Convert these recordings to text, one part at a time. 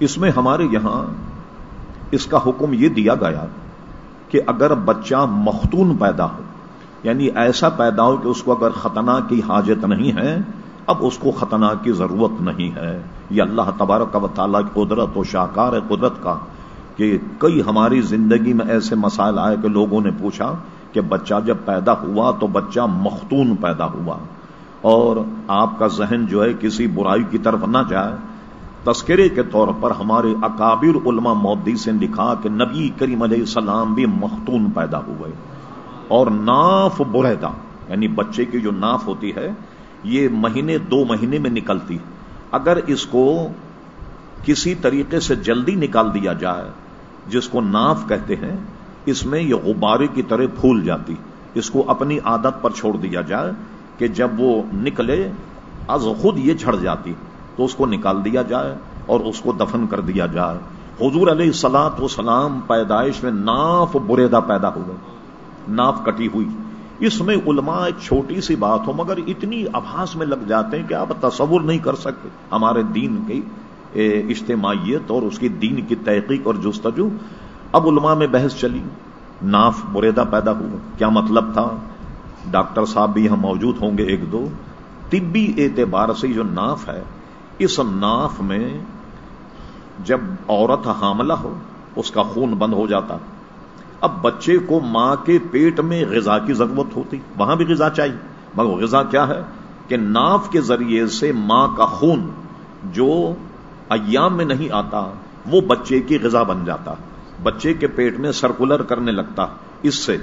اس میں ہمارے یہاں اس کا حکم یہ دیا گیا کہ اگر بچہ مختون پیدا ہو یعنی ایسا پیدا ہو کہ اس کو اگر خطنا کی حاجت نہیں ہے، اب اس کو خطنا کی ضرورت نہیں ہے۔ یہ اللہ تبارک و تعالیٰ کی قدرت و شاہکار ہے قدرت کا کہ کئی ہماری زندگی میں ایسے مسائل آئے کہ لوگوں نے پوچھا کہ بچہ جب پیدا ہوا تو بچہ مختون پیدا ہوا۔ اور آپ کا ذہن جو ہے کسی برائی کی طرف نہ جائے تذکرے کے طور پر ہمارے اکابر علماء مودی سے لکھا کہ نبی کریم علیہ السلام بھی مختون پیدا ہوئے اور ناف بریدا یعنی بچے کی جو ناف ہوتی ہے، یہ مہینے، دو مہینے میں نکلتی اگر اس کو کسی طریقے سے جلدی نکال دیا جائے، جس کو ناف کہتے ہیں، اس میں یہ غبارے کی طرح پھول جاتی۔ اس کو اپنی عادت پر چھوڑ دیا جائے کہ جب وہ نکلے، از خود یہ جھڑ جاتی۔ تو اس کو نکال دیا جائے اور اس کو دفن کر دیا جائے۔ حضور علیہ سلاط و سلام پیدائش میں ناف بریدا پیدا ہو گئے ناف کٹی ہوئی۔ اس میں علماء ایک چھوٹی سی بات ہو، مگر اتنی آباس میں لگ جاتے ہیں کہ آپ تصور نہیں کر سکتے۔ ہمارے دین کی اجتماعیت اور اس کی دین کی تحقیق اور جستجو۔ اب علماء میں بحث چلی، ناف بریدا پیدا ہوا کیا مطلب تھا؟ ڈاکٹر صاحب بھی یہاں موجود ہوں گے، ایک دو۔ طبی اعتبار سے جو ناف ہے اس ناف میں جب عورت حاملہ ہو، اس کا خون بند ہو جاتا۔ اب بچے کو ماں کے پیٹ میں غذا کی ضرورت ہوتی، وہاں بھی غذا چاہیے۔ مگر غذا کیا ہے؟ کہ ناف کے ذریعے سے ماں کا خون جو ایام میں نہیں آتا، وہ بچے کی غذا بن جاتا۔ بچے کے پیٹ میں سرکولر کرنے لگتا۔ اس سے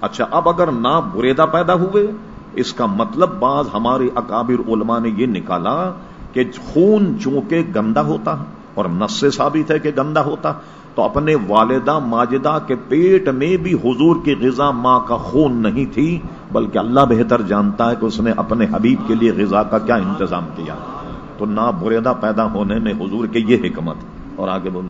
اچھا اب اگر نہ بریدا پیدا ہوئے، اس کا مطلب بعض ہمارے اکابر علماء نے یہ نکالا کہ خون چونکہ گندا ہوتا اور نس سے ثابت ہے کہ گندا ہوتا تو اپنے والدہ ماجدہ کے پیٹ میں بھی حضور کی غذا ماں کا خون نہیں تھی، بلکہ اللہ بہتر جانتا ہے کہ اس نے اپنے حبیب کے لیے غذا کا کیا انتظام کیا۔ تو نہ بریدہ پیدا ہونے میں حضور کے یہ حکمت اور آگے بول